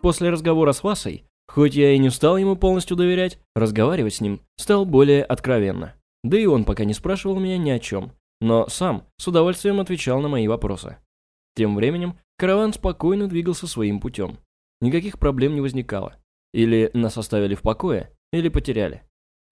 После разговора с Васой, хоть я и не стал ему полностью доверять, разговаривать с ним стал более откровенно. Да и он пока не спрашивал меня ни о чем, но сам с удовольствием отвечал на мои вопросы. Тем временем караван спокойно двигался своим путем. Никаких проблем не возникало. Или нас оставили в покое, или потеряли.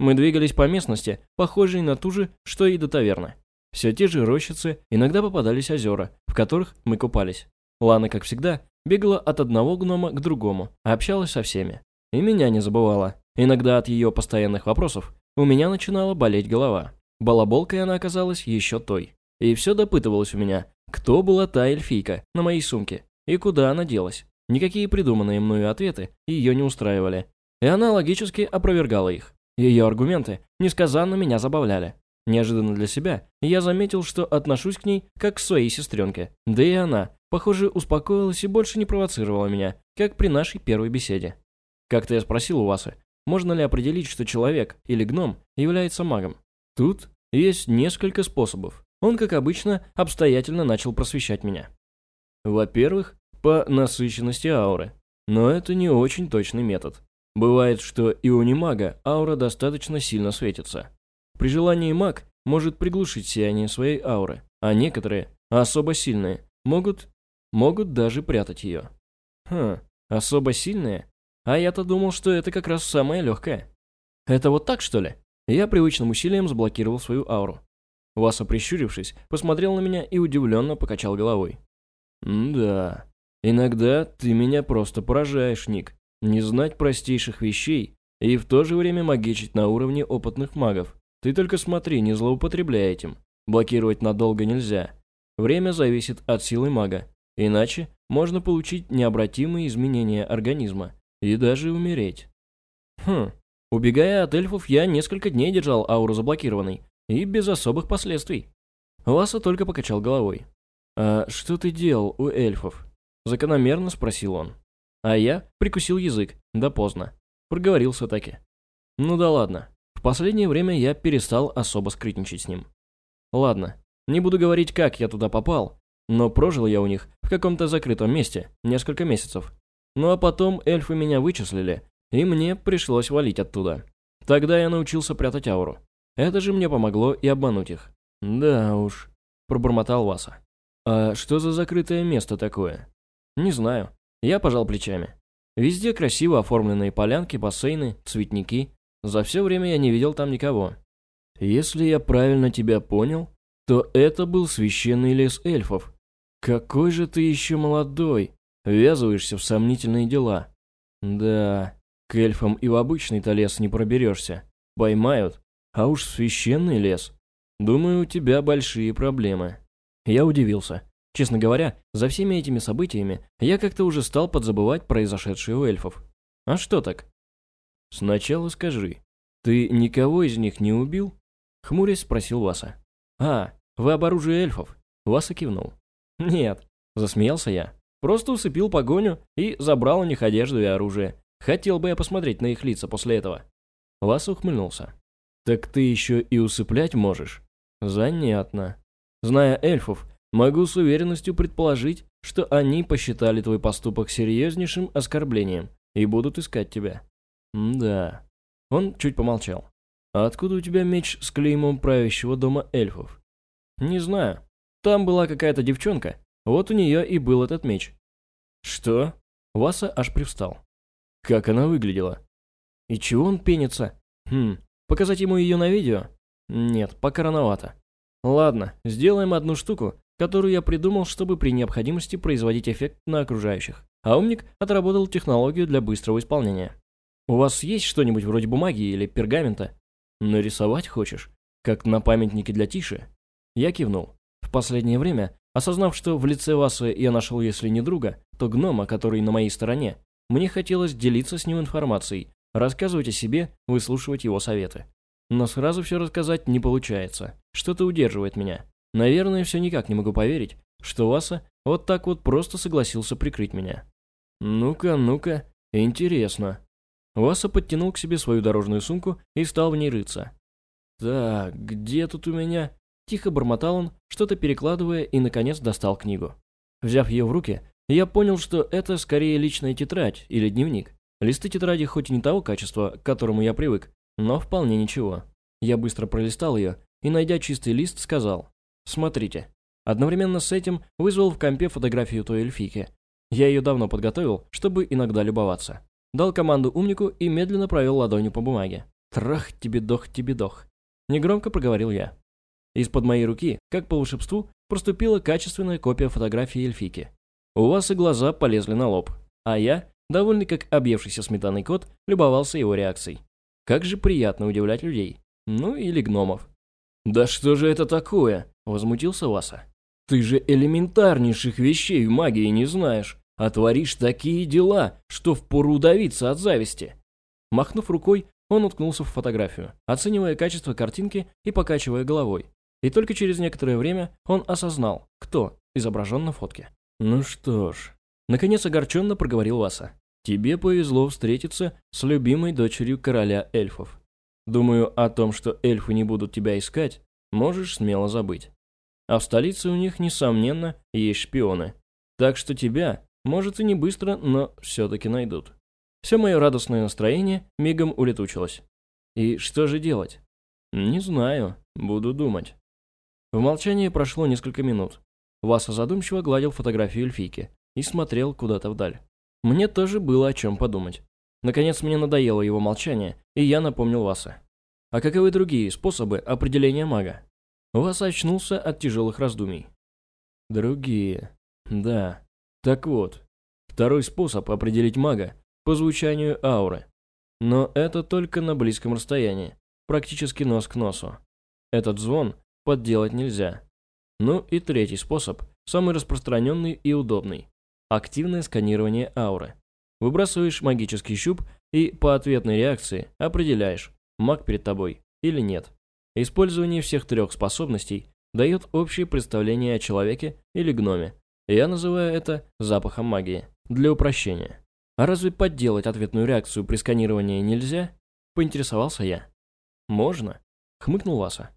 Мы двигались по местности, похожей на ту же, что и до таверны. Все те же рощицы, иногда попадались озера, в которых мы купались. Лана, как всегда, бегала от одного гнома к другому, общалась со всеми. И меня не забывала. Иногда от ее постоянных вопросов у меня начинала болеть голова. Балаболкой она оказалась еще той. И все допытывалась у меня, кто была та эльфийка на моей сумке и куда она делась. Никакие придуманные мною ответы ее не устраивали. И она логически опровергала их. Ее аргументы несказанно меня забавляли. Неожиданно для себя я заметил, что отношусь к ней как к своей сестренке. Да и она, похоже, успокоилась и больше не провоцировала меня, как при нашей первой беседе. Как-то я спросил у Васы, можно ли определить, что человек или гном является магом. Тут есть несколько способов. Он, как обычно, обстоятельно начал просвещать меня. Во-первых, по насыщенности ауры. Но это не очень точный метод. Бывает, что и у немага аура достаточно сильно светится. При желании маг может приглушить сияние своей ауры, а некоторые, особо сильные, могут, могут даже прятать ее. Хм, особо сильные? А я-то думал, что это как раз самое легкое. Это вот так, что ли? Я привычным усилием заблокировал свою ауру. Васа, прищурившись, посмотрел на меня и удивленно покачал головой. «Да, иногда ты меня просто поражаешь, Ник. Не знать простейших вещей и в то же время магичить на уровне опытных магов. Ты только смотри, не злоупотребляй этим. Блокировать надолго нельзя. Время зависит от силы мага. Иначе можно получить необратимые изменения организма и даже умереть. Хм, убегая от эльфов, я несколько дней держал ауру заблокированной, и без особых последствий. Ласа только покачал головой. «А что ты делал у эльфов?» Закономерно спросил он. А я прикусил язык, да поздно. Проговорился таки. Ну да ладно. В последнее время я перестал особо скрытничать с ним. Ладно, не буду говорить, как я туда попал, но прожил я у них в каком-то закрытом месте несколько месяцев. Ну а потом эльфы меня вычислили, и мне пришлось валить оттуда. Тогда я научился прятать ауру. Это же мне помогло и обмануть их. Да уж, пробормотал Васа. А что за закрытое место такое? Не знаю. Я пожал плечами. Везде красиво оформленные полянки, бассейны, цветники. За все время я не видел там никого. Если я правильно тебя понял, то это был священный лес эльфов. Какой же ты еще молодой, ввязываешься в сомнительные дела. Да, к эльфам и в обычный-то лес не проберешься. Поймают, а уж священный лес. Думаю, у тебя большие проблемы. Я удивился. Честно говоря, за всеми этими событиями я как-то уже стал подзабывать произошедшее у эльфов. А что так? Сначала скажи, ты никого из них не убил? Хмурясь спросил Васа. А, вы об оружии эльфов? Васа кивнул. Нет, засмеялся я. Просто усыпил погоню и забрал у них одежду и оружие. Хотел бы я посмотреть на их лица после этого. Васа ухмыльнулся. Так ты еще и усыплять можешь? Занятно. Зная эльфов, могу с уверенностью предположить, что они посчитали твой поступок серьезнейшим оскорблением и будут искать тебя. Да. Он чуть помолчал. А откуда у тебя меч с клеймом правящего дома эльфов? Не знаю. Там была какая-то девчонка. Вот у нее и был этот меч. Что? Васа аж привстал. Как она выглядела? И чего он пенится? Хм, Показать ему ее на видео? Нет, пока рановато. Ладно, сделаем одну штуку, которую я придумал, чтобы при необходимости производить эффект на окружающих. А умник отработал технологию для быстрого исполнения. У вас есть что-нибудь вроде бумаги или пергамента? Нарисовать хочешь? Как на памятнике для Тиши? Я кивнул. В последнее время, осознав, что в лице Васы я нашел, если не друга, то гнома, который на моей стороне, мне хотелось делиться с ним информацией, рассказывать о себе, выслушивать его советы. Но сразу все рассказать не получается. Что-то удерживает меня. Наверное, все никак не могу поверить, что Васа вот так вот просто согласился прикрыть меня. Ну-ка, ну-ка, интересно. Васа подтянул к себе свою дорожную сумку и стал в ней рыться. Так, где тут у меня? Тихо бормотал он, что-то перекладывая и, наконец, достал книгу. Взяв ее в руки, я понял, что это скорее личная тетрадь или дневник. Листы тетради хоть и не того качества, к которому я привык, но вполне ничего. Я быстро пролистал ее и, найдя чистый лист, сказал «Смотрите». Одновременно с этим вызвал в компе фотографию той эльфийки. Я ее давно подготовил, чтобы иногда любоваться. Дал команду умнику и медленно провел ладонью по бумаге. «Трах тебе дох, тебе дох». Негромко проговорил я. Из-под моей руки, как по волшебству, проступила качественная копия фотографии эльфики. У вас и глаза полезли на лоб, а я, довольный как объевшийся сметаный кот, любовался его реакцией. Как же приятно удивлять людей. Ну или гномов. «Да что же это такое?» – возмутился Васа. «Ты же элементарнейших вещей в магии не знаешь, а творишь такие дела, что впору удавиться от зависти». Махнув рукой, он уткнулся в фотографию, оценивая качество картинки и покачивая головой. И только через некоторое время он осознал, кто изображен на фотке. «Ну что ж», — наконец огорченно проговорил Васа. «Тебе повезло встретиться с любимой дочерью короля эльфов. Думаю, о том, что эльфы не будут тебя искать, можешь смело забыть. А в столице у них, несомненно, есть шпионы. Так что тебя, может и не быстро, но все-таки найдут». Все мое радостное настроение мигом улетучилось. И что же делать? Не знаю, буду думать. В молчании прошло несколько минут. Васа задумчиво гладил фотографию эльфийки и смотрел куда-то вдаль. Мне тоже было о чем подумать. Наконец мне надоело его молчание, и я напомнил Васа. А каковы другие способы определения мага? Васа очнулся от тяжелых раздумий. Другие. Да. Так вот, второй способ определить мага по звучанию ауры. Но это только на близком расстоянии, практически нос к носу. Этот звон подделать нельзя. Ну и третий способ, самый распространенный и удобный. Активное сканирование ауры. Выбрасываешь магический щуп и по ответной реакции определяешь, маг перед тобой или нет. Использование всех трех способностей дает общее представление о человеке или гноме. Я называю это запахом магии, для упрощения. А разве подделать ответную реакцию при сканировании нельзя? Поинтересовался я. Можно, хмыкнул Васа.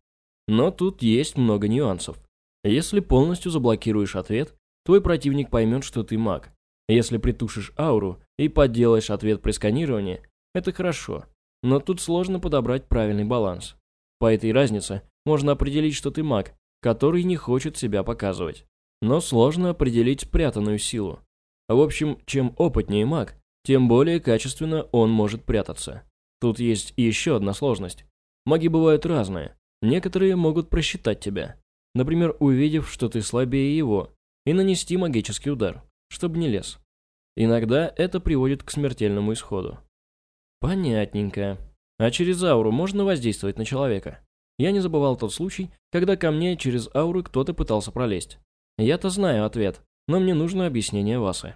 Но тут есть много нюансов. Если полностью заблокируешь ответ, твой противник поймет, что ты маг. Если притушишь ауру и подделаешь ответ при сканировании, это хорошо. Но тут сложно подобрать правильный баланс. По этой разнице можно определить, что ты маг, который не хочет себя показывать. Но сложно определить спрятанную силу. В общем, чем опытнее маг, тем более качественно он может прятаться. Тут есть еще одна сложность. Маги бывают разные. Некоторые могут просчитать тебя. Например, увидев, что ты слабее его, и нанести магический удар, чтобы не лез. Иногда это приводит к смертельному исходу. Понятненько. А через ауру можно воздействовать на человека? Я не забывал тот случай, когда ко мне через ауру кто-то пытался пролезть. Я-то знаю ответ, но мне нужно объяснение Васы.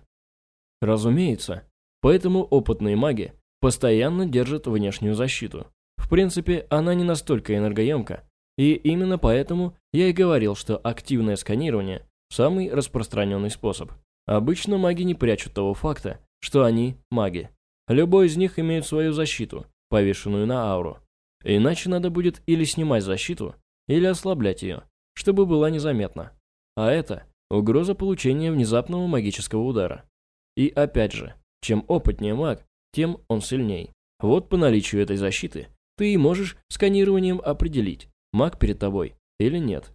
Разумеется, поэтому опытные маги постоянно держат внешнюю защиту. В принципе, она не настолько энергоемка, и именно поэтому я и говорил, что активное сканирование – самый распространенный способ. Обычно маги не прячут того факта, что они маги. Любой из них имеет свою защиту, повешенную на ауру. Иначе надо будет или снимать защиту, или ослаблять ее, чтобы была незаметна. А это угроза получения внезапного магического удара. И опять же, чем опытнее маг, тем он сильней. Вот по наличию этой защиты ты можешь сканированием определить, маг перед тобой или нет.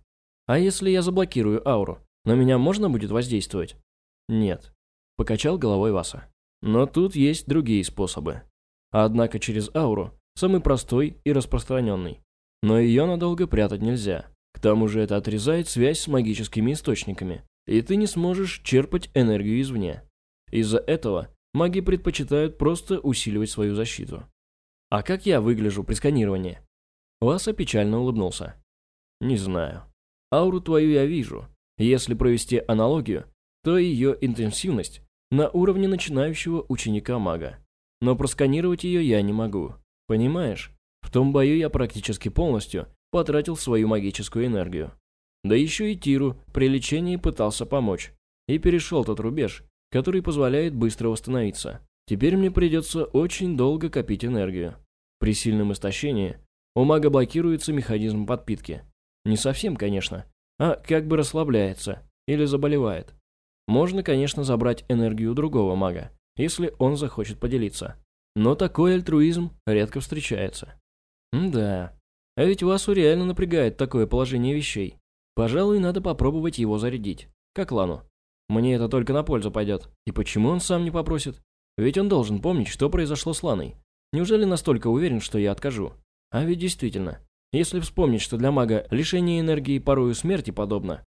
А если я заблокирую ауру, на меня можно будет воздействовать? Нет. Покачал головой Васа. Но тут есть другие способы. Однако через ауру самый простой и распространенный. Но ее надолго прятать нельзя. К тому же это отрезает связь с магическими источниками, и ты не сможешь черпать энергию извне. Из-за этого маги предпочитают просто усиливать свою защиту. А как я выгляжу при сканировании? Васа печально улыбнулся. Не знаю. Ауру твою я вижу. Если провести аналогию, то ее интенсивность на уровне начинающего ученика-мага. Но просканировать ее я не могу. Понимаешь? В том бою я практически полностью потратил свою магическую энергию. Да еще и Тиру при лечении пытался помочь. И перешел тот рубеж, который позволяет быстро восстановиться. Теперь мне придется очень долго копить энергию. При сильном истощении у мага блокируется механизм подпитки. Не совсем, конечно, а как бы расслабляется или заболевает. Можно, конечно, забрать энергию другого мага, если он захочет поделиться. Но такой альтруизм редко встречается. М да, а ведь Васу реально напрягает такое положение вещей. Пожалуй, надо попробовать его зарядить. Как Лану. Мне это только на пользу пойдет. И почему он сам не попросит? Ведь он должен помнить, что произошло с Ланой. Неужели настолько уверен, что я откажу? А ведь действительно. Если вспомнить, что для мага лишение энергии порою смерти подобно.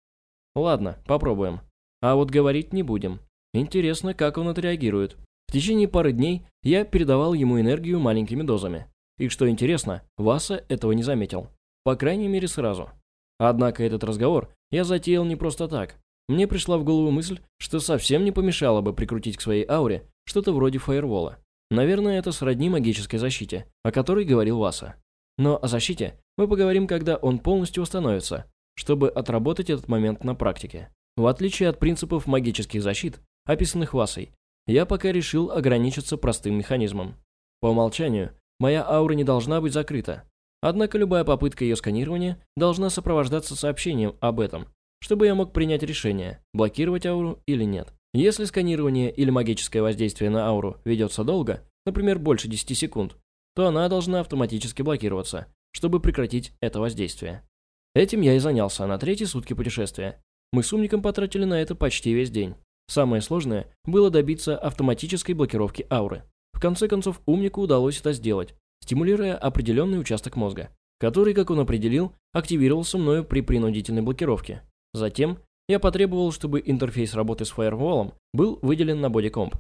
Ладно, попробуем. А вот говорить не будем. Интересно, как он отреагирует. В течение пары дней я передавал ему энергию маленькими дозами. И что интересно, Васа этого не заметил. По крайней мере, сразу. Однако этот разговор я затеял не просто так. Мне пришла в голову мысль, что совсем не помешало бы прикрутить к своей ауре что-то вроде фаервола. Наверное, это сродни магической защите, о которой говорил Васа. Но о защите мы поговорим, когда он полностью установится, чтобы отработать этот момент на практике. В отличие от принципов магических защит, описанных Васой, я пока решил ограничиться простым механизмом. По умолчанию, моя аура не должна быть закрыта. Однако любая попытка ее сканирования должна сопровождаться сообщением об этом, чтобы я мог принять решение, блокировать ауру или нет. Если сканирование или магическое воздействие на ауру ведется долго, например, больше 10 секунд, то она должна автоматически блокироваться, чтобы прекратить это воздействие. Этим я и занялся на третьи сутки путешествия. Мы с умником потратили на это почти весь день. Самое сложное было добиться автоматической блокировки ауры. В конце концов, умнику удалось это сделать, стимулируя определенный участок мозга, который, как он определил, активировался мною при принудительной блокировке. Затем я потребовал, чтобы интерфейс работы с фаерволом был выделен на бодикомп.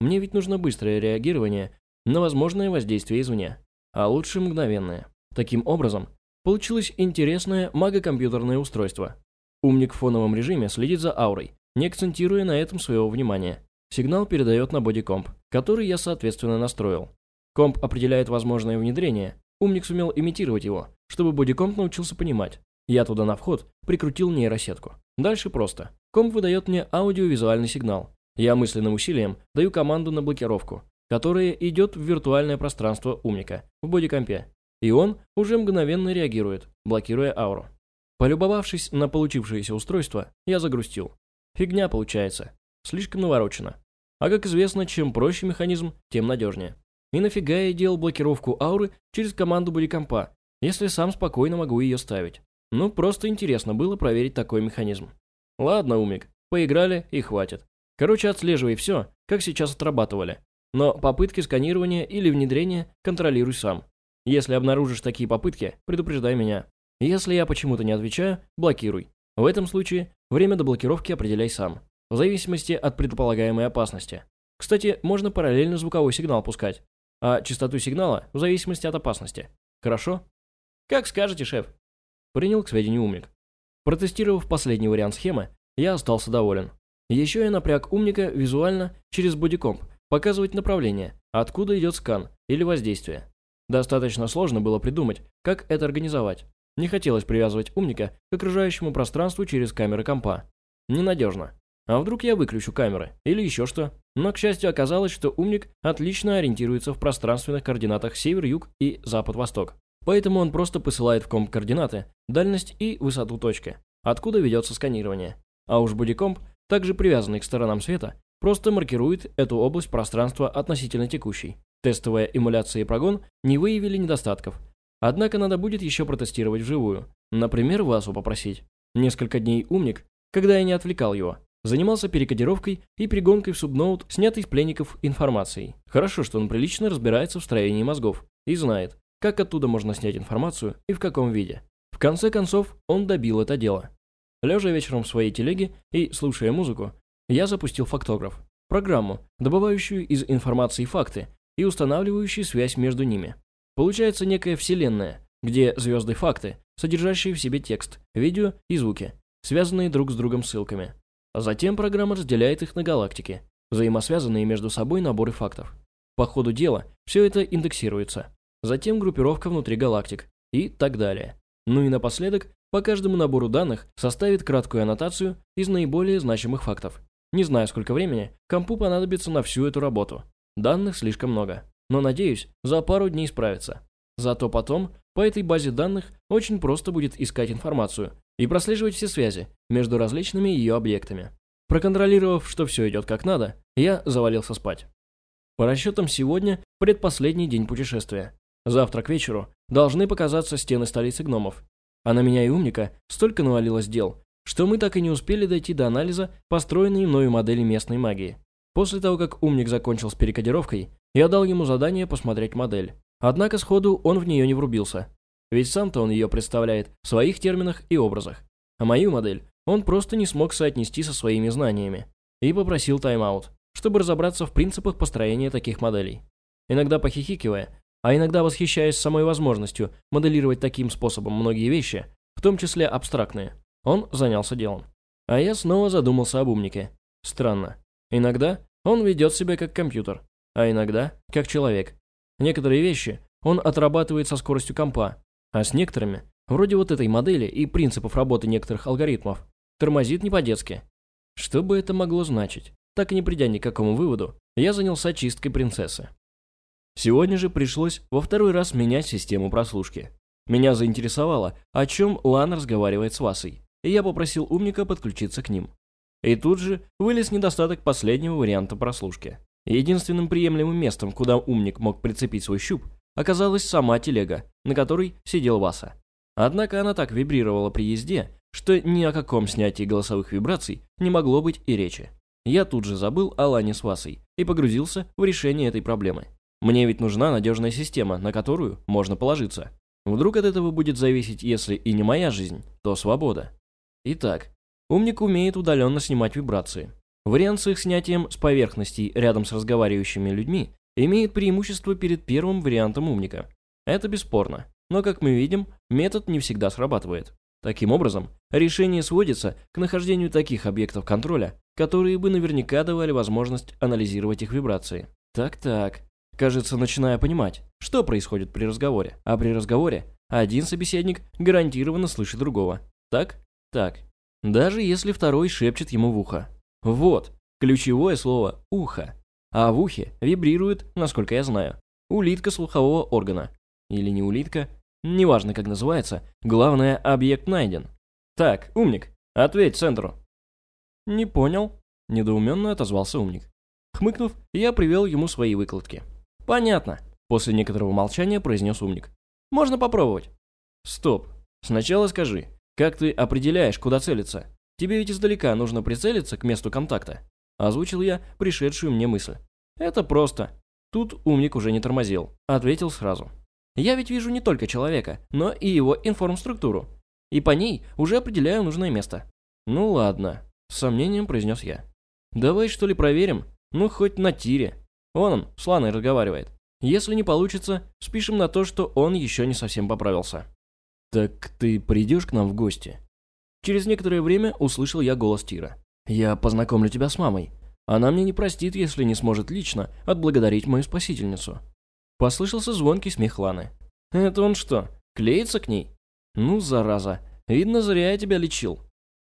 Мне ведь нужно быстрое реагирование на возможное воздействие извне, а лучше мгновенное. Таким образом, получилось интересное магокомпьютерное устройство. Умник в фоновом режиме следит за аурой, не акцентируя на этом своего внимания. Сигнал передает на бодикомп, который я соответственно настроил. Комп определяет возможное внедрение, умник сумел имитировать его, чтобы бодикомп научился понимать, я туда на вход прикрутил нейросетку. Дальше просто. Комп выдает мне аудиовизуальный сигнал. Я мысленным усилием даю команду на блокировку, которая идет в виртуальное пространство умника, в бодикомпе. И он уже мгновенно реагирует, блокируя ауру. Полюбовавшись на получившееся устройство, я загрустил. Фигня получается. Слишком наворочено. А как известно, чем проще механизм, тем надежнее. И нафига я делал блокировку ауры через команду бодикомпа, если сам спокойно могу ее ставить. Ну, просто интересно было проверить такой механизм. Ладно, умик, поиграли и хватит. Короче, отслеживай все, как сейчас отрабатывали. Но попытки сканирования или внедрения контролируй сам. Если обнаружишь такие попытки, предупреждай меня. Если я почему-то не отвечаю, блокируй. В этом случае время до блокировки определяй сам, в зависимости от предполагаемой опасности. Кстати, можно параллельно звуковой сигнал пускать, а частоту сигнала в зависимости от опасности. Хорошо? Как скажете, шеф. Принял к сведению умник. Протестировав последний вариант схемы, я остался доволен. Еще я напряг умника визуально через бодикомп, показывать направление, откуда идет скан или воздействие. Достаточно сложно было придумать, как это организовать. Не хотелось привязывать умника к окружающему пространству через камеры компа. Ненадежно. А вдруг я выключу камеры или еще что? Но, к счастью, оказалось, что умник отлично ориентируется в пространственных координатах север-юг и запад-восток. Поэтому он просто посылает в комп координаты, дальность и высоту точки, откуда ведется сканирование. А уж бодикомп, также привязанный к сторонам света, просто маркирует эту область пространства относительно текущей. Тестовая эмуляция и прогон не выявили недостатков. Однако надо будет еще протестировать вживую. Например, Васу попросить. Несколько дней умник, когда я не отвлекал его, занимался перекодировкой и пригонкой в субноут, снятый с пленников информацией. Хорошо, что он прилично разбирается в строении мозгов и знает, как оттуда можно снять информацию и в каком виде. В конце концов, он добил это дело. Лежа вечером в своей телеге и слушая музыку, я запустил фактограф, программу, добывающую из информации факты и устанавливающую связь между ними. Получается некая вселенная, где звезды факты, содержащие в себе текст, видео и звуки, связанные друг с другом ссылками. А затем программа разделяет их на галактики, взаимосвязанные между собой наборы фактов. По ходу дела все это индексируется, затем группировка внутри галактик и так далее. Ну и напоследок, по каждому набору данных составит краткую аннотацию из наиболее значимых фактов. Не знаю, сколько времени компу понадобится на всю эту работу. Данных слишком много. Но, надеюсь, за пару дней справится. Зато потом по этой базе данных очень просто будет искать информацию и прослеживать все связи между различными ее объектами. Проконтролировав, что все идет как надо, я завалился спать. По расчетам сегодня предпоследний день путешествия. Завтра к вечеру должны показаться стены столицы гномов. А на меня и умника столько навалилось дел, что мы так и не успели дойти до анализа построенной мною модели местной магии. После того, как умник закончил с перекодировкой, я дал ему задание посмотреть модель. Однако сходу он в нее не врубился. Ведь сам-то он ее представляет в своих терминах и образах. А мою модель он просто не смог соотнести со своими знаниями. И попросил тайм-аут, чтобы разобраться в принципах построения таких моделей. Иногда похихикивая, а иногда восхищаясь самой возможностью моделировать таким способом многие вещи, в том числе абстрактные, он занялся делом. А я снова задумался об умнике. Странно. Иногда он ведет себя как компьютер, а иногда как человек. Некоторые вещи он отрабатывает со скоростью компа, а с некоторыми, вроде вот этой модели и принципов работы некоторых алгоритмов, тормозит не по-детски. Что бы это могло значить? Так и не придя ни к какому выводу, я занялся чисткой принцессы. Сегодня же пришлось во второй раз менять систему прослушки. Меня заинтересовало, о чем Лан разговаривает с Васой, и я попросил умника подключиться к ним. И тут же вылез недостаток последнего варианта прослушки. Единственным приемлемым местом, куда умник мог прицепить свой щуп, оказалась сама телега, на которой сидел Васа. Однако она так вибрировала при езде, что ни о каком снятии голосовых вибраций не могло быть и речи. Я тут же забыл о Лане с Васой и погрузился в решение этой проблемы. Мне ведь нужна надежная система, на которую можно положиться. Вдруг от этого будет зависеть, если и не моя жизнь, то свобода. Итак, умник умеет удаленно снимать вибрации. Вариант с их снятием с поверхностей рядом с разговаривающими людьми имеет преимущество перед первым вариантом умника. Это бесспорно, но, как мы видим, метод не всегда срабатывает. Таким образом, решение сводится к нахождению таких объектов контроля, которые бы наверняка давали возможность анализировать их вибрации. Так-так, кажется, начиная понимать, что происходит при разговоре. А при разговоре один собеседник гарантированно слышит другого. Так? Так. Даже если второй шепчет ему в ухо. Вот, ключевое слово «ухо». А в ухе вибрирует, насколько я знаю, улитка слухового органа. Или не улитка, неважно как называется, главное, объект найден. Так, умник, ответь центру. Не понял, недоуменно отозвался умник. Хмыкнув, я привел ему свои выкладки. Понятно, после некоторого молчания произнес умник. Можно попробовать. Стоп, сначала скажи, как ты определяешь, куда целиться? Тебе ведь издалека нужно прицелиться к месту контакта. Озвучил я пришедшую мне мысль. Это просто. Тут умник уже не тормозил. Ответил сразу. Я ведь вижу не только человека, но и его информструктуру. И по ней уже определяю нужное место. Ну ладно, с сомнением произнес я. Давай что ли проверим? Ну хоть на тире. Он он, с Ланой разговаривает. Если не получится, спишем на то, что он еще не совсем поправился. Так ты придешь к нам в гости? Через некоторое время услышал я голос Тира. «Я познакомлю тебя с мамой. Она мне не простит, если не сможет лично отблагодарить мою спасительницу». Послышался звонкий смех Ланы. «Это он что, клеится к ней?» «Ну, зараза, видно, зря я тебя лечил».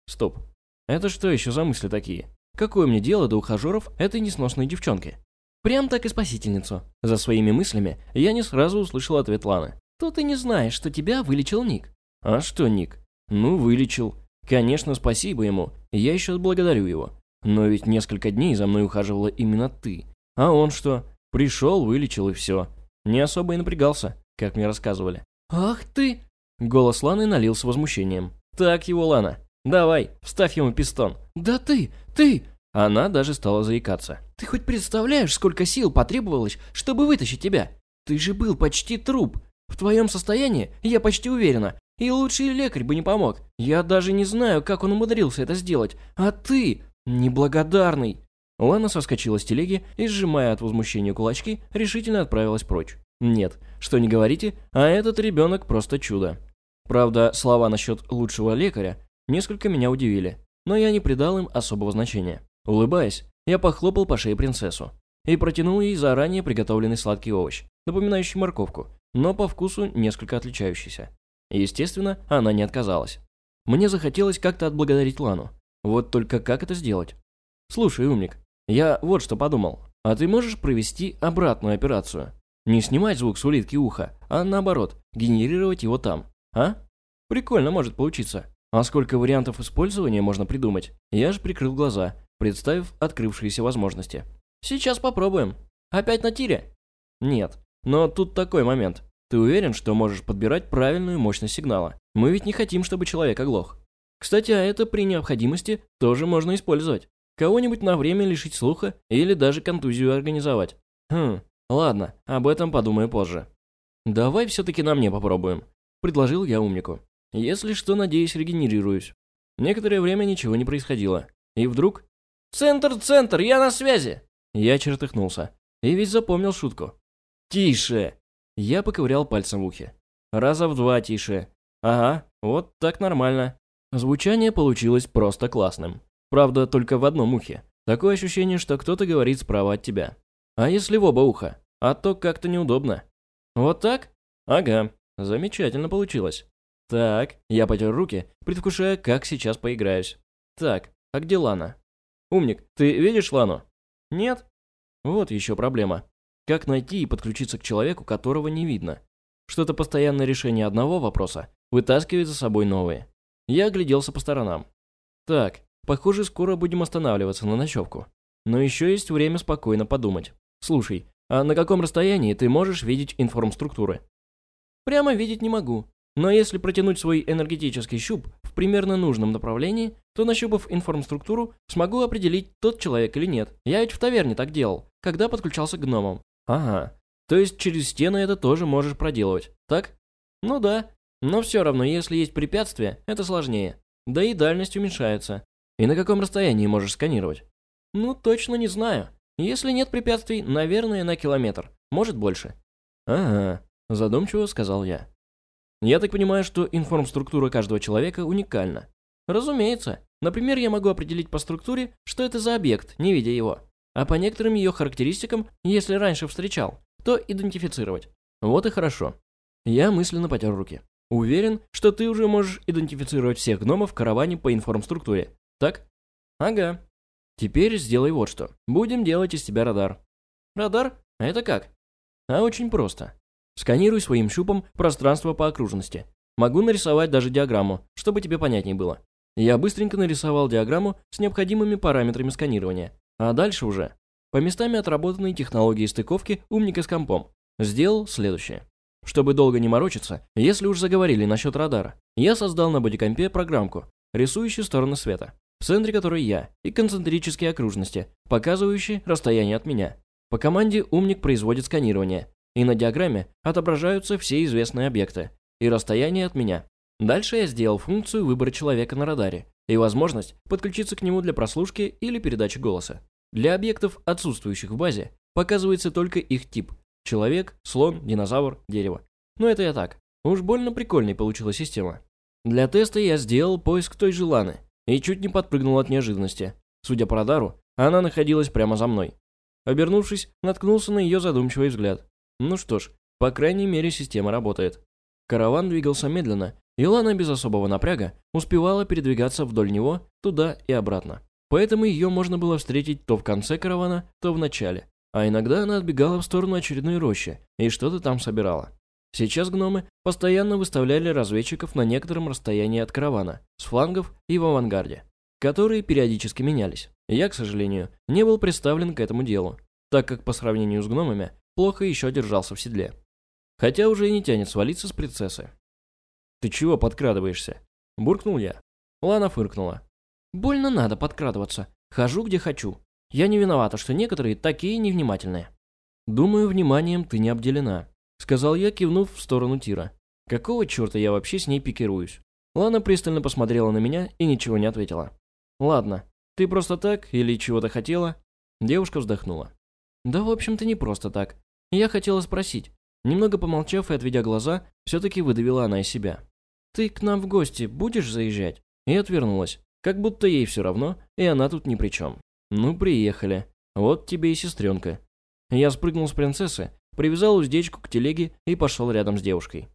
«Стоп, это что еще за мысли такие? Какое мне дело до ухажеров этой несносной девчонки?» Прям так и спасительницу. За своими мыслями я не сразу услышал ответ Ланы. «То ты не знаешь, что тебя вылечил Ник». «А что Ник?» «Ну, вылечил. Конечно, спасибо ему, я еще отблагодарю его. Но ведь несколько дней за мной ухаживала именно ты. А он что? Пришел, вылечил и все. Не особо и напрягался, как мне рассказывали. «Ах ты!» Голос Ланы налился возмущением. «Так его, Лана. Давай, вставь ему пистон». «Да ты! Ты!» Она даже стала заикаться. «Ты хоть представляешь, сколько сил потребовалось, чтобы вытащить тебя? Ты же был почти труп. В твоем состоянии, я почти уверена, и лучший лекарь бы не помог. Я даже не знаю, как он умудрился это сделать. А ты, неблагодарный!» Лана соскочила с телеги и, сжимая от возмущения кулачки, решительно отправилась прочь. «Нет, что не говорите, а этот ребенок просто чудо». Правда, слова насчет лучшего лекаря несколько меня удивили, но я не придал им особого значения. Улыбаясь, я похлопал по шее принцессу и протянул ей заранее приготовленный сладкий овощ, напоминающий морковку, но по вкусу несколько отличающийся. Естественно, она не отказалась. Мне захотелось как-то отблагодарить Лану. Вот только как это сделать? Слушай, умник, я вот что подумал. А ты можешь провести обратную операцию? Не снимать звук с улитки уха, а наоборот, генерировать его там. А? Прикольно может получиться. А сколько вариантов использования можно придумать? Я же прикрыл глаза представив открывшиеся возможности. «Сейчас попробуем. Опять на тире?» «Нет. Но тут такой момент. Ты уверен, что можешь подбирать правильную мощность сигнала? Мы ведь не хотим, чтобы человек оглох. Кстати, а это при необходимости тоже можно использовать. Кого-нибудь на время лишить слуха или даже контузию организовать. Хм, ладно, об этом подумаю позже. Давай все-таки на мне попробуем, предложил я умнику. Если что, надеюсь, регенерируюсь. Некоторое время ничего не происходило. И вдруг... «Центр, центр, я на связи!» Я чертыхнулся. И ведь запомнил шутку. «Тише!» Я поковырял пальцем в ухе. «Раза в два тише. Ага, вот так нормально». Звучание получилось просто классным. Правда, только в одном ухе. Такое ощущение, что кто-то говорит справа от тебя. А если в оба уха? А то как-то неудобно. Вот так? Ага, замечательно получилось. Так, я потер руки, предвкушая, как сейчас поиграюсь. Так, а где Лана? Умник, ты видишь Лану? Нет? Вот еще проблема. Как найти и подключиться к человеку, которого не видно? Что-то постоянное решение одного вопроса вытаскивает за собой новые. Я огляделся по сторонам. Так, Похоже, скоро будем останавливаться на ночевку. Но еще есть время спокойно подумать. Слушай, а на каком расстоянии ты можешь видеть информструктуры? Прямо видеть не могу. Но если протянуть свой энергетический щуп в примерно нужном направлении, то нащупав информструктуру, смогу определить, тот человек или нет. Я ведь в таверне так делал, когда подключался к гномам. Ага. То есть через стены это тоже можешь проделывать, так? Ну да. Но все равно, если есть препятствия, это сложнее. Да и дальность уменьшается. И на каком расстоянии можешь сканировать? Ну, точно не знаю. Если нет препятствий, наверное, на километр. Может, больше. Ага, задумчиво сказал я. Я так понимаю, что информструктура каждого человека уникальна. Разумеется. Например, я могу определить по структуре, что это за объект, не видя его. А по некоторым ее характеристикам, если раньше встречал, то идентифицировать. Вот и хорошо. Я мысленно потер руки. Уверен, что ты уже можешь идентифицировать всех гномов в караване по информструктуре. Так? Ага. Теперь сделай вот что. Будем делать из тебя радар. Радар? Это как? А очень просто. Сканируй своим щупом пространство по окружности. Могу нарисовать даже диаграмму, чтобы тебе понятнее было. Я быстренько нарисовал диаграмму с необходимыми параметрами сканирования. А дальше уже. По местами отработанной технологии стыковки умника с компом. Сделал следующее. Чтобы долго не морочиться, если уж заговорили насчет радара, я создал на бодикомпе программку, рисующую стороны света в центре которой я, и концентрические окружности, показывающие расстояние от меня. По команде умник производит сканирование, и на диаграмме отображаются все известные объекты и расстояние от меня. Дальше я сделал функцию выбора человека на радаре и возможность подключиться к нему для прослушки или передачи голоса. Для объектов, отсутствующих в базе, показывается только их тип – человек, слон, динозавр, дерево. Но это я так. Уж больно прикольной получилась система. Для теста я сделал поиск той же Ланы, и чуть не подпрыгнул от неожиданности. Судя по радару, она находилась прямо за мной. Обернувшись, наткнулся на ее задумчивый взгляд. Ну что ж, по крайней мере система работает. Караван двигался медленно, и Лана без особого напряга успевала передвигаться вдоль него, туда и обратно. Поэтому ее можно было встретить то в конце каравана, то в начале. А иногда она отбегала в сторону очередной рощи и что-то там собирала. Сейчас гномы постоянно выставляли разведчиков на некотором расстоянии от каравана, с флангов и в авангарде, которые периодически менялись. Я, к сожалению, не был представлен к этому делу, так как по сравнению с гномами плохо еще держался в седле. Хотя уже и не тянет свалиться с принцессы. «Ты чего подкрадываешься?» – буркнул я. Лана фыркнула. «Больно надо подкрадываться. Хожу, где хочу. Я не виновата, что некоторые такие невнимательные». «Думаю, вниманием ты не обделена», Сказал я, кивнув в сторону Тира. Какого черта я вообще с ней пикируюсь? Лана пристально посмотрела на меня и ничего не ответила. «Ладно, ты просто так или чего-то хотела?» Девушка вздохнула. «Да, в общем-то, не просто так. Я хотела спросить». Немного помолчав и отведя глаза, все-таки выдавила она из себя. «Ты к нам в гости будешь заезжать?» И отвернулась, как будто ей все равно, и она тут ни при чем. «Ну, приехали. Вот тебе и сестренка». Я спрыгнул с принцессы привязал уздечку к телеге и пошел рядом с девушкой.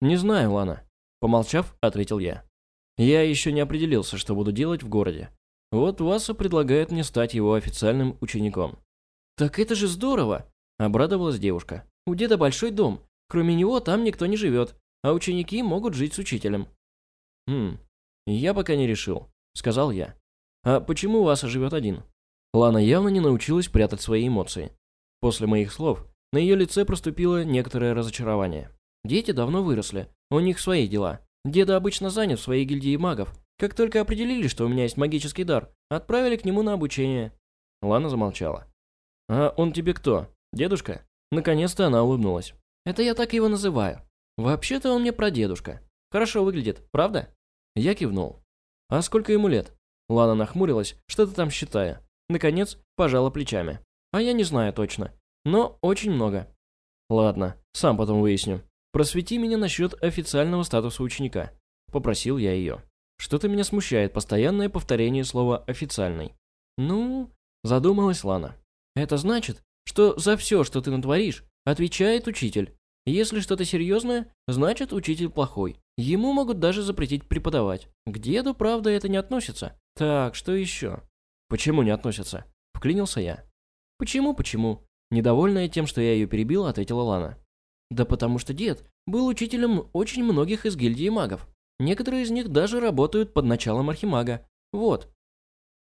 «Не знаю, Лана», — помолчав, ответил я. «Я еще не определился, что буду делать в городе. Вот Васа предлагает мне стать его официальным учеником». «Так это же здорово!» — обрадовалась девушка. «У деда большой дом. Кроме него там никто не живет, а ученики могут жить с учителем». «Хм, я пока не решил», — сказал я. А почему Васа живет один? Лана явно не научилась прятать свои эмоции. После моих слов на ее лице проступило некоторое разочарование. Дети давно выросли, у них свои дела. Деда обычно занят в своей гильдии магов. Как только определили, что у меня есть магический дар, отправили к нему на обучение. Лана замолчала. «А он тебе кто? Дедушка?» Наконец-то она улыбнулась. «Это я так его называю. Вообще-то он мне прадедушка. Хорошо выглядит, правда?» Я кивнул. «А сколько ему лет?» Лана нахмурилась, что-то там считая. Наконец, пожала плечами. «А я не знаю точно. Но очень много». «Ладно, сам потом выясню. Просвети меня насчет официального статуса ученика», — попросил я ее. Что-то меня смущает постоянное повторение слова «официальный». «Ну...» — задумалась Лана. «Это значит, что за все, что ты натворишь, отвечает учитель. Если что-то серьезное, значит учитель плохой. Ему могут даже запретить преподавать. К деду, правда, это не относится. Так, что еще? Почему не относится? Вклинился я. Почему, почему? Недовольная тем, что я ее перебил, ответила Лана. Да потому что дед был учителем очень многих из гильдии магов. Некоторые из них даже работают под началом архимага. Вот.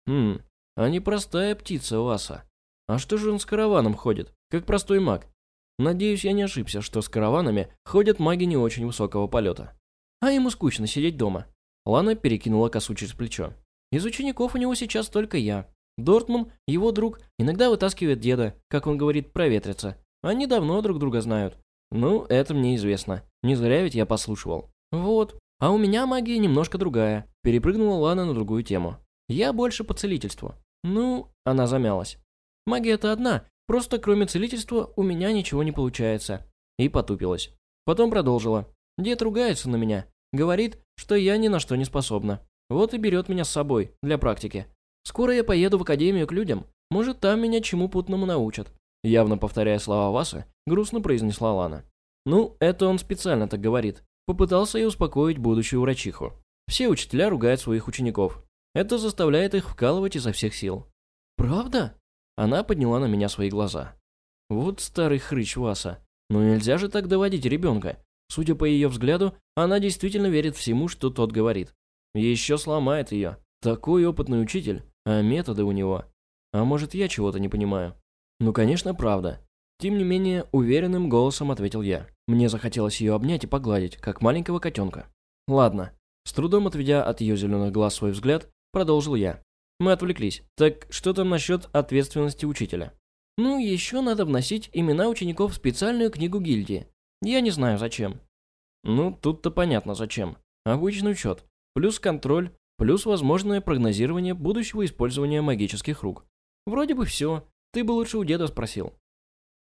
Хм, а не простая птица Васа. А что же он с караваном ходит, как простой маг? Надеюсь, я не ошибся, что с караванами ходят маги не очень высокого полета. А ему скучно сидеть дома. Лана перекинула косу через плечо. Из учеников у него сейчас только я. Дортман, его друг, иногда вытаскивает деда, как он говорит, проветриться. Они давно друг друга знают. Ну, это мне известно. Не зря ведь я послушивал. Вот. А у меня магия немножко другая. Перепрыгнула Лана на другую тему. Я больше по целительству. Ну, она замялась. Магия-то одна, просто кроме целительства у меня ничего не получается. И потупилась. Потом продолжила. Дед ругается на меня. Говорит, что я ни на что не способна. Вот и берет меня с собой, для практики. Скоро я поеду в академию к людям. Может, там меня чему путному научат. Явно повторяя слова Васы, грустно произнесла Лана. Ну, это он специально так говорит. Попытался я успокоить будущую врачиху. Все учителя ругают своих учеников. Это заставляет их вкалывать изо всех сил. «Правда?» Она подняла на меня свои глаза. «Вот старый хрыч Васа. Но нельзя же так доводить ребенка. Судя по ее взгляду, она действительно верит всему, что тот говорит. Еще сломает ее. Такой опытный учитель, а методы у него. А может, я чего-то не понимаю? Ну, конечно, правда. Тем не менее, уверенным голосом ответил я. Мне захотелось ее обнять и погладить, как маленького котенка. Ладно. С трудом отведя от ее зеленых глаз свой взгляд, продолжил я. Мы отвлеклись. Так что там насчет ответственности учителя? Ну, еще надо вносить имена учеников в специальную книгу гильдии. Я не знаю зачем. Ну, тут-то понятно зачем. Обычный учет. Плюс контроль, плюс возможное прогнозирование будущего использования магических рук. Вроде бы все. Ты бы лучше у деда спросил.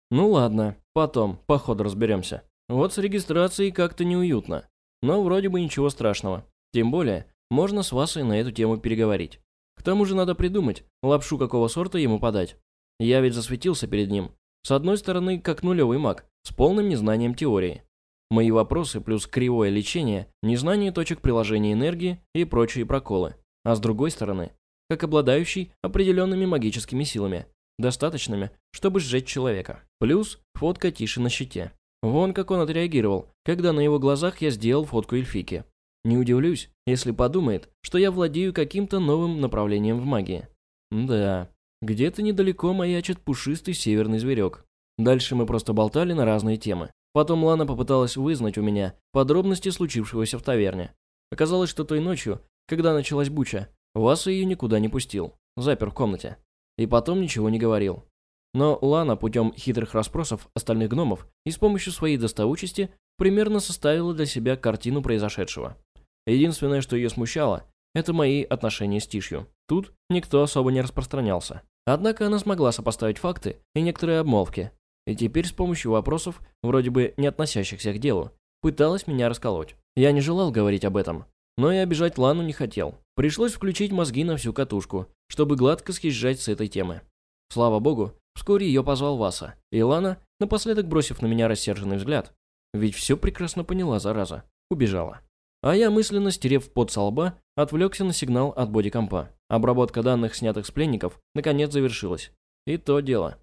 Ну ладно, потом, по ходу разберемся. Вот с регистрацией как-то неуютно. Но вроде бы ничего страшного. Тем более, можно с Васой на эту тему переговорить. К тому же надо придумать, лапшу какого сорта ему подать. Я ведь засветился перед ним. С одной стороны, как нулевой маг, с полным незнанием теории. Мои вопросы плюс кривое лечение, незнание точек приложения энергии и прочие проколы. А с другой стороны, как обладающий определенными магическими силами, достаточными, чтобы сжечь человека. Плюс фотка Тиши на щите. Вон как он отреагировал, когда на его глазах я сделал фотку эльфики. Не удивлюсь, если подумает, что я владею каким-то новым направлением в магии. Да, где-то недалеко маячит пушистый северный зверек. Дальше мы просто болтали на разные темы. Потом Лана попыталась вызнать у меня подробности случившегося в таверне. Оказалось, что той ночью, когда началась буча, Васа ее никуда не пустил, запер в комнате. И потом ничего не говорил. Но Лана путем хитрых расспросов остальных гномов и с помощью своей доставучести примерно составила для себя картину произошедшего. Единственное, что ее смущало, это мои отношения с Тишью. Тут никто особо не распространялся. Однако она смогла сопоставить факты и некоторые обмолвки, и теперь с помощью вопросов, вроде бы не относящихся к делу, пыталась меня расколоть. Я не желал говорить об этом, но и обижать Лану не хотел. Пришлось включить мозги на всю катушку, чтобы гладко съезжать с этой темы. Слава богу, вскоре ее позвал Васа, и Лана, напоследок бросив на меня рассерженный взгляд, ведь все прекрасно поняла, зараза, убежала. А я, мысленно стерев пот со лба, отвлекся на сигнал от бодикомпа. Обработка данных, снятых с пленников, наконец завершилась. И то дело.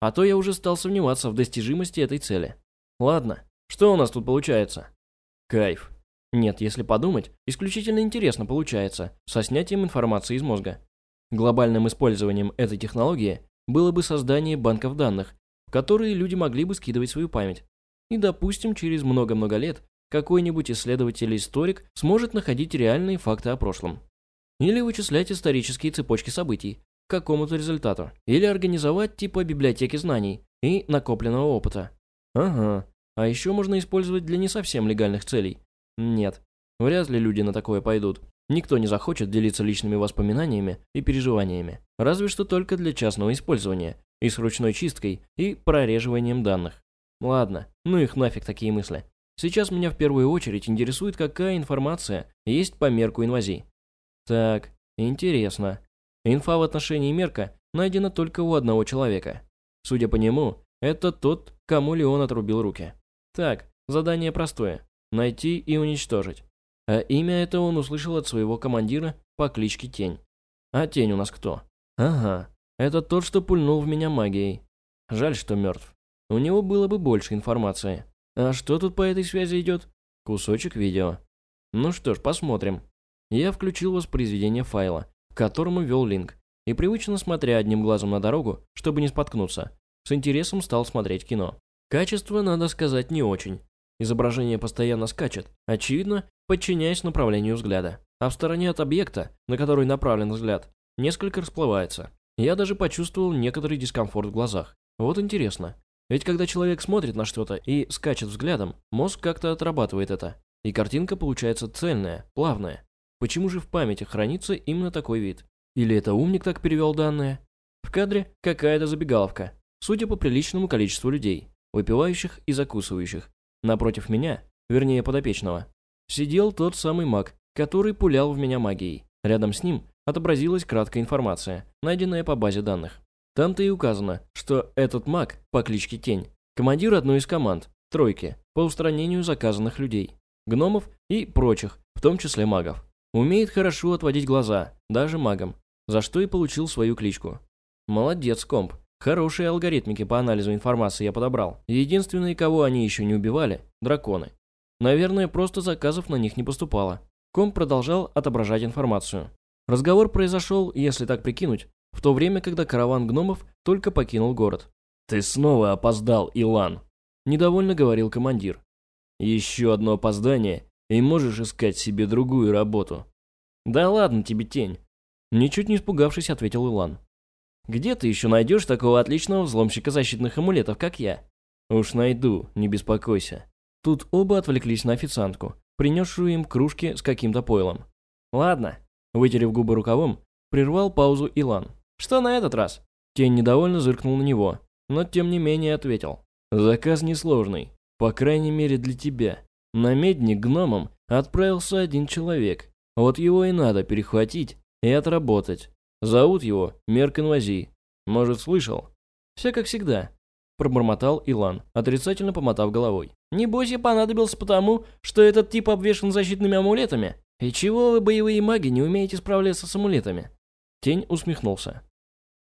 А то я уже стал сомневаться в достижимости этой цели. Ладно, что у нас тут получается? Кайф. Нет, если подумать, исключительно интересно получается, со снятием информации из мозга. Глобальным использованием этой технологии было бы создание банков данных, в которые люди могли бы скидывать свою память. И, допустим, через много-много лет какой-нибудь исследователь-историк сможет находить реальные факты о прошлом. Или вычислять исторические цепочки событий к какому-то результату. Или организовать типа библиотеки знаний и накопленного опыта. Ага. А еще можно использовать для не совсем легальных целей. Нет. Вряд ли люди на такое пойдут. Никто не захочет делиться личными воспоминаниями и переживаниями. Разве что только для частного использования. И с ручной чисткой, и прореживанием данных. Ладно, ну их нафиг такие мысли. Сейчас меня в первую очередь интересует, какая информация есть по мерку инвазий. Так, интересно. Инфа в отношении мерка найдена только у одного человека. Судя по нему, это тот, кому Леон отрубил руки. Так, задание простое. Найти и уничтожить. А имя это он услышал от своего командира по кличке Тень. А Тень у нас кто? Ага, это тот, что пульнул в меня магией. Жаль, что мертв. У него было бы больше информации. А что тут по этой связи идет? Кусочек видео. Ну что ж, посмотрим. Я включил воспроизведение файла, к которому вел линк, и привычно смотря одним глазом на дорогу, чтобы не споткнуться, с интересом стал смотреть кино. Качество, надо сказать, не очень. Изображение постоянно скачет, очевидно, подчиняясь направлению взгляда. А в стороне от объекта, на который направлен взгляд, несколько расплывается. Я даже почувствовал некоторый дискомфорт в глазах. Вот интересно, ведь когда человек смотрит на что-то и скачет взглядом, мозг как-то отрабатывает это. И картинка получается цельная, плавная. Почему же в памяти хранится именно такой вид? Или это умник так перевел данные? В кадре какая-то забегаловка. Судя по приличному количеству людей, выпивающих и закусывающих. Напротив меня, вернее подопечного, сидел тот самый маг, который пулял в меня магией. Рядом с ним отобразилась краткая информация, найденная по базе данных. Там-то и указано, что этот маг по кличке Тень – командир одной из команд, тройки, по устранению заказанных людей, гномов и прочих, в том числе магов. Умеет хорошо отводить глаза, даже магам, за что и получил свою кличку. Молодец, комп. Хорошие алгоритмики по анализу информации я подобрал. Единственные, кого они еще не убивали – драконы. Наверное, просто заказов на них не поступало. Комп продолжал отображать информацию. Разговор произошел, если так прикинуть, в то время, когда караван гномов только покинул город. «Ты снова опоздал, Илан!» – недовольно говорил командир. «Еще одно опоздание, и можешь искать себе другую работу». «Да ладно тебе, тень!» Ничуть не испугавшись, ответил Илан. «Где ты еще найдешь такого отличного взломщика защитных амулетов, как я?» «Уж найду, не беспокойся». Тут оба отвлеклись на официантку, принесшую им кружки с каким-то пойлом. «Ладно», – вытерев губы рукавом, прервал паузу Илан. «Что на этот раз?» Тень недовольно зыркнул на него, но тем не менее ответил. «Заказ несложный, по крайней мере для тебя. На медник гномом отправился один человек. Вот его и надо перехватить и отработать. Зовут его Мерк Инвази. Может, слышал?» «Все как всегда», – пробормотал Илан, отрицательно помотав головой. «Небось я понадобился потому, что этот тип обвешан защитными амулетами? И чего вы, боевые маги, не умеете справляться с амулетами?» Тень усмехнулся.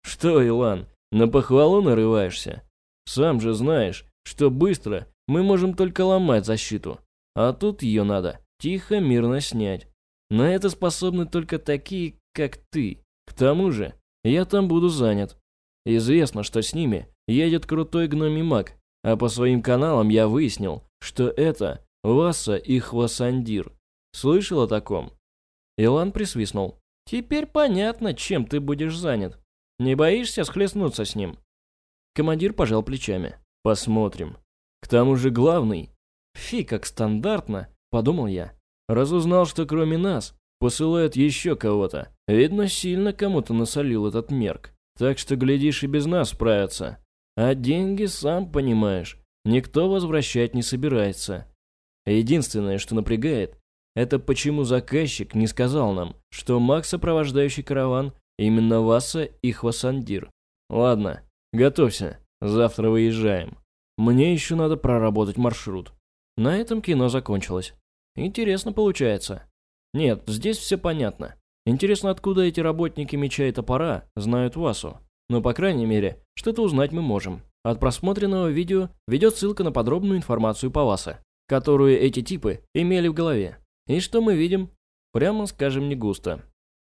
«Что, Илан, на похвалу нарываешься? Сам же знаешь, что быстро мы можем только ломать защиту, а тут ее надо тихо, мирно снять. На это способны только такие, как ты. К тому же, я там буду занят. Известно, что с ними едет крутой гномий маг, а по своим каналам я выяснил, что это Васа и Хвасандир. Слышал о таком?» Илан присвистнул. «Теперь понятно, чем ты будешь занят. Не боишься схлестнуться с ним?» Командир пожал плечами. «Посмотрим. К тому же главный...» «Фи, как стандартно», — подумал я. «Разузнал, что кроме нас посылают еще кого-то. Видно, сильно кому-то насолил этот мерк. Так что, глядишь, и без нас справятся. А деньги, сам понимаешь, никто возвращать не собирается. Единственное, что напрягает, это почему заказчик не сказал нам, что Макс, сопровождающий караван, Именно Васа и Хвасандир. Ладно, готовься, завтра выезжаем. Мне еще надо проработать маршрут. На этом кино закончилось. Интересно получается. Нет, здесь все понятно. Интересно, откуда эти работники меча и топора знают Васу. Но, по крайней мере, что-то узнать мы можем. От просмотренного видео ведет ссылка на подробную информацию по Васе, которую эти типы имели в голове. И что мы видим? Прямо скажем, не густо.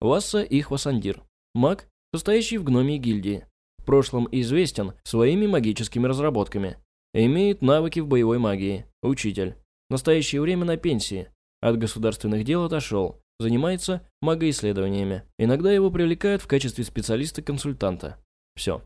Васа и Хвасандир. Маг, состоящий в гномии гильдии. В прошлом известен своими магическими разработками. Имеет навыки в боевой магии. Учитель. В настоящее время на пенсии. От государственных дел отошел. Занимается магоисследованиями. Иногда его привлекают в качестве специалиста-консультанта. Все.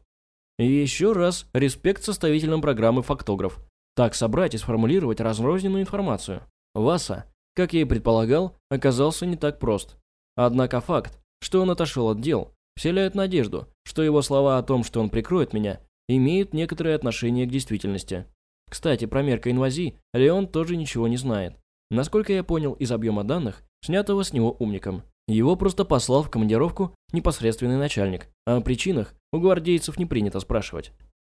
И еще раз респект составителям программы «Фактограф». Так собрать и сформулировать разрозненную информацию. Васа, как я и предполагал, оказался не так прост. Однако факт, что он отошел от дел, вселяет надежду, что его слова о том, что он прикроет меня, имеют некоторое отношение к действительности. Кстати, про мерка-инвазии Леон тоже ничего не знает. Насколько я понял из объема данных, снятого с него умником. Его просто послал в командировку непосредственный начальник, а о причинах у гвардейцев не принято спрашивать.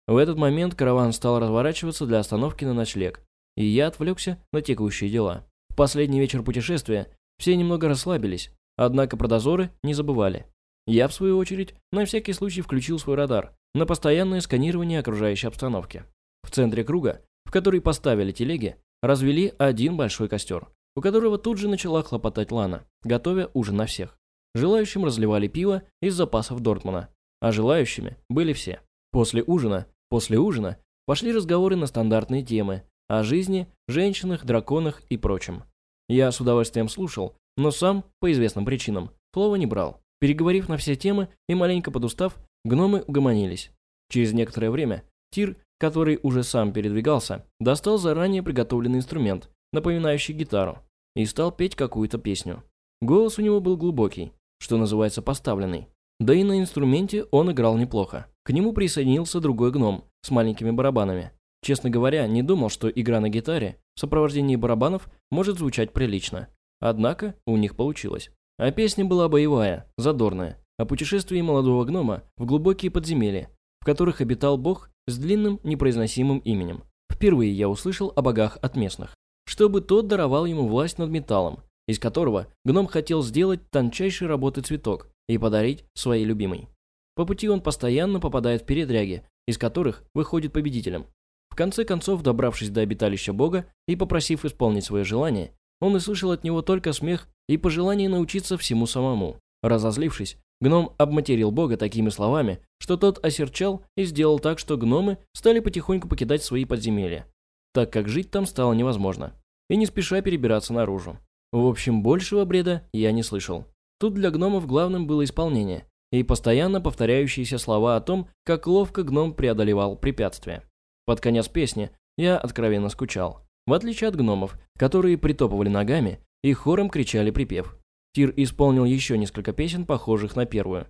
В этот момент караван стал разворачиваться для остановки на ночлег, и я отвлекся на текущие дела. В последний вечер путешествия все немного расслабились, однако про дозоры не забывали. Я, в свою очередь, на всякий случай включил свой радар на постоянное сканирование окружающей обстановки. В центре круга, в который поставили телеги, развели один большой костер, у которого тут же начала хлопотать Лана, готовя ужин на всех. Желающим разливали пиво из запасов Дортмана, а желающими были все. После ужина, после ужина пошли разговоры на стандартные темы о жизни, женщинах, драконах и прочем. Я с удовольствием слушал, но сам, по известным причинам, слова не брал. Переговорив на все темы и маленько подустав, гномы угомонились. Через некоторое время Тир, который уже сам передвигался, достал заранее приготовленный инструмент, напоминающий гитару, и стал петь какую-то песню. Голос у него был глубокий, что называется поставленный. Да и на инструменте он играл неплохо. К нему присоединился другой гном с маленькими барабанами. Честно говоря, не думал, что игра на гитаре в сопровождении барабанов может звучать прилично. Однако у них получилось. А песня была боевая, задорная, о путешествии молодого гнома в глубокие подземелья, в которых обитал бог с длинным непроизносимым именем. Впервые я услышал о богах от местных. Чтобы тот даровал ему власть над металлом, из которого гном хотел сделать тончайшей работы цветок и подарить своей любимой. По пути он постоянно попадает в передряги, из которых выходит победителем. В конце концов, добравшись до обиталища бога и попросив исполнить свое желание, он услышал от него только смех и пожелание научиться всему самому. Разозлившись, гном обматерил бога такими словами, что тот осерчал и сделал так, что гномы стали потихоньку покидать свои подземелья, так как жить там стало невозможно, и не спеша перебираться наружу. В общем, большего бреда я не слышал. Тут для гномов главным было исполнение и постоянно повторяющиеся слова о том, как ловко гном преодолевал препятствия. Под конец песни я откровенно скучал. В отличие от гномов, которые притопывали ногами и хором кричали припев. Тир исполнил еще несколько песен, похожих на первую.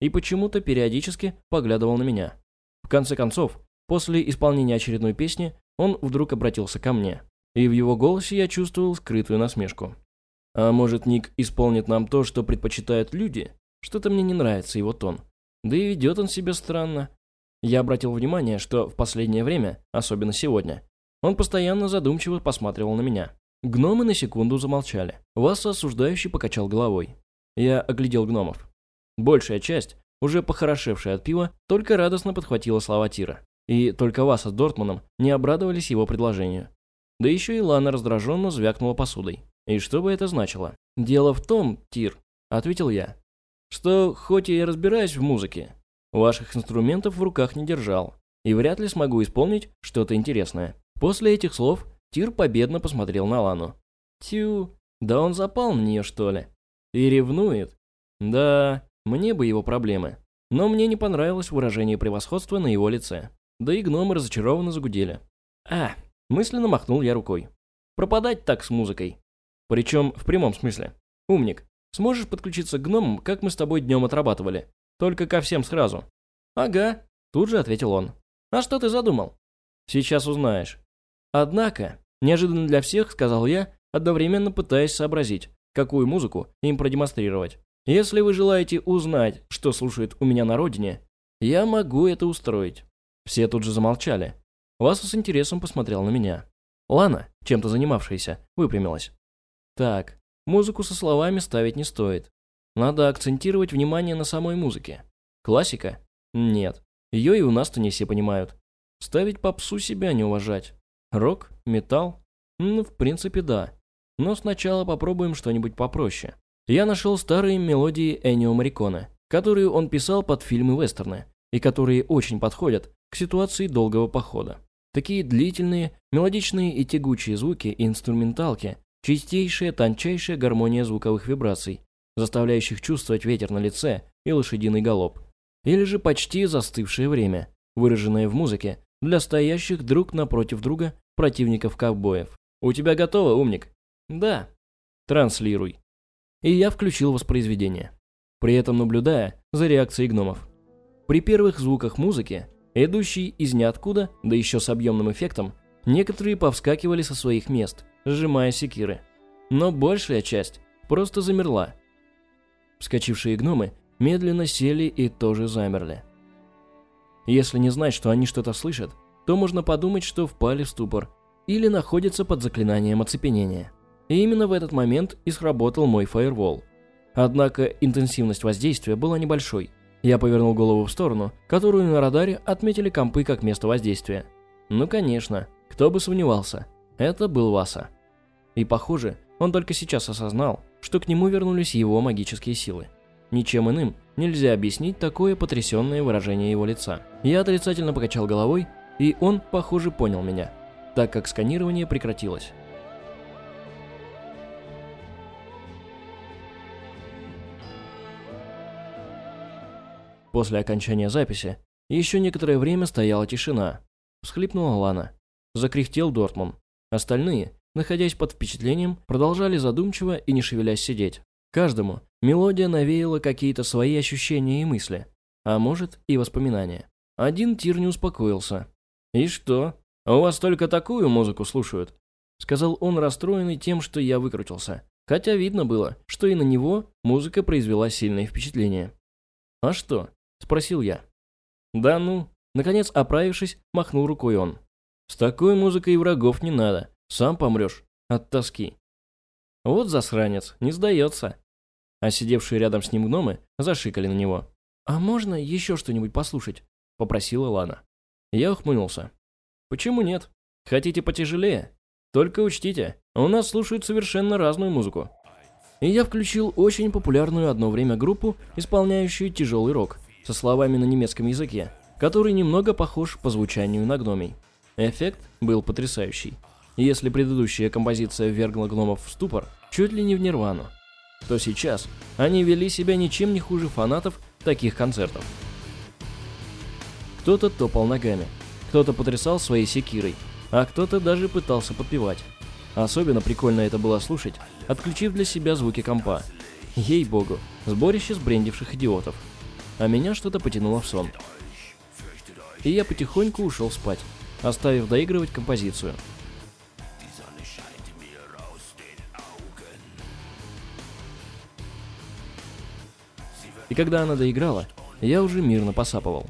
И почему-то периодически поглядывал на меня. В конце концов, после исполнения очередной песни, он вдруг обратился ко мне. И в его голосе я чувствовал скрытую насмешку. А может, Ник исполнит нам то, что предпочитают люди? Что-то мне не нравится его тон. Да и ведет он себя странно. Я обратил внимание, что в последнее время, особенно сегодня, он постоянно задумчиво посматривал на меня. Гномы на секунду замолчали. Васа осуждающий покачал головой. Я оглядел гномов. Большая часть, уже похорошевшая от пива, только радостно подхватила слова Тира. И только Васа с Дортманом не обрадовались его предложению. Да еще и Лана раздраженно звякнула посудой. И что бы это значило? Дело в том, Тир, ответил я, что хоть и разбираюсь в музыке, ваших инструментов в руках не держал, и вряд ли смогу исполнить что-то интересное. После этих слов Тир победно посмотрел на Лану. Тю, да он запал на нее, что ли? И ревнует? Да, мне бы его проблемы. Но мне не понравилось выражение превосходства на его лице. Да и гномы разочарованно загудели. А, мысленно махнул я рукой. Пропадать так с музыкой. Причем в прямом смысле. Умник, сможешь подключиться к гномам, как мы с тобой днем отрабатывали? Только ко всем сразу. Ага, тут же ответил он. А что ты задумал? Сейчас узнаешь. Однако, неожиданно для всех, сказал я, одновременно пытаясь сообразить, какую музыку им продемонстрировать. Если вы желаете узнать, что слушают у меня на родине, я могу это устроить. Все тут же замолчали. Васа с интересом посмотрел на меня. Лана, чем-то занимавшаяся, выпрямилась. Так, музыку со словами ставить не стоит. Надо акцентировать внимание на самой музыке. Классика? Нет. Ее и у нас-то не все понимают. Ставить попсу себя не уважать. Рок? Металл? Ну, в принципе, да. Но сначала попробуем что-нибудь попроще. Я нашел старые мелодии Энио Мариконе которые он писал под фильмы-вестерны, и которые очень подходят к ситуации долгого похода. Такие длительные, мелодичные и тягучие звуки и инструменталки, чистейшая, тончайшая гармония звуковых вибраций, заставляющих чувствовать ветер на лице и лошадиный галоп. Или же почти застывшее время, выраженное в музыке для стоящих друг напротив друга противников ковбоев. «У тебя готово, умник?» «Да». «Транслируй». И я включил воспроизведение, при этом наблюдая за реакцией гномов. При первых звуках музыки, идущей из ниоткуда, да еще с объемным эффектом, некоторые повскакивали со своих мест, сжимая секиры. Но большая часть просто замерла. Вскочившие гномы медленно сели и тоже замерли. Если не знать, что они что-то слышат, то можно подумать, что впали в ступор или находятся под заклинанием оцепенения. И именно в этот момент и сработал мой фаервол. Однако интенсивность воздействия была небольшой. Я повернул голову в сторону, которую на радаре отметили компы как место воздействия. Ну конечно, кто бы сомневался, это был Васа. И похоже, он только сейчас осознал, что к нему вернулись его магические силы. Ничем иным нельзя объяснить такое потрясенное выражение его лица. Я отрицательно покачал головой, и он, похоже, понял меня, так как сканирование прекратилось. После окончания записи еще некоторое время стояла тишина. Всхлипнула Лана. Закряхтел Дортмун. Остальные, находясь под впечатлением, продолжали задумчиво и не шевелясь сидеть. Каждому мелодия навеяла какие-то свои ощущения и мысли, а может и воспоминания. Один Тир не успокоился. «И что? У вас только такую музыку слушают?» Сказал он, расстроенный тем, что я выкрутился. Хотя видно было, что и на него музыка произвела сильное впечатление. «А что?» – спросил я. «Да ну». Наконец, оправившись, махнул рукой он. «С такой музыкой и врагов не надо. Сам помрешь от тоски». Вот засранец, не сдается. А сидевшие рядом с ним гномы зашикали на него. «А можно еще что-нибудь послушать?» – попросила Лана. Я ухмыльнулся. «Почему нет? Хотите потяжелее? Только учтите, у нас слушают совершенно разную музыку». И я включил очень популярную одно время группу, исполняющую тяжелый рок, со словами на немецком языке, который немного похож по звучанию на гномий. Эффект был потрясающий. Если предыдущая композиция ввергла гномов в ступор, чуть ли не в нирвану, то сейчас они вели себя ничем не хуже фанатов таких концертов. Кто-то топал ногами, кто-то потрясал своей секирой, а кто-то даже пытался подпевать. Особенно прикольно это было слушать, отключив для себя звуки компа. Ей-богу, сборище сбрендивших идиотов. А меня что-то потянуло в сон. И я потихоньку ушел спать, оставив доигрывать композицию – И когда она доиграла, я уже мирно посапывал.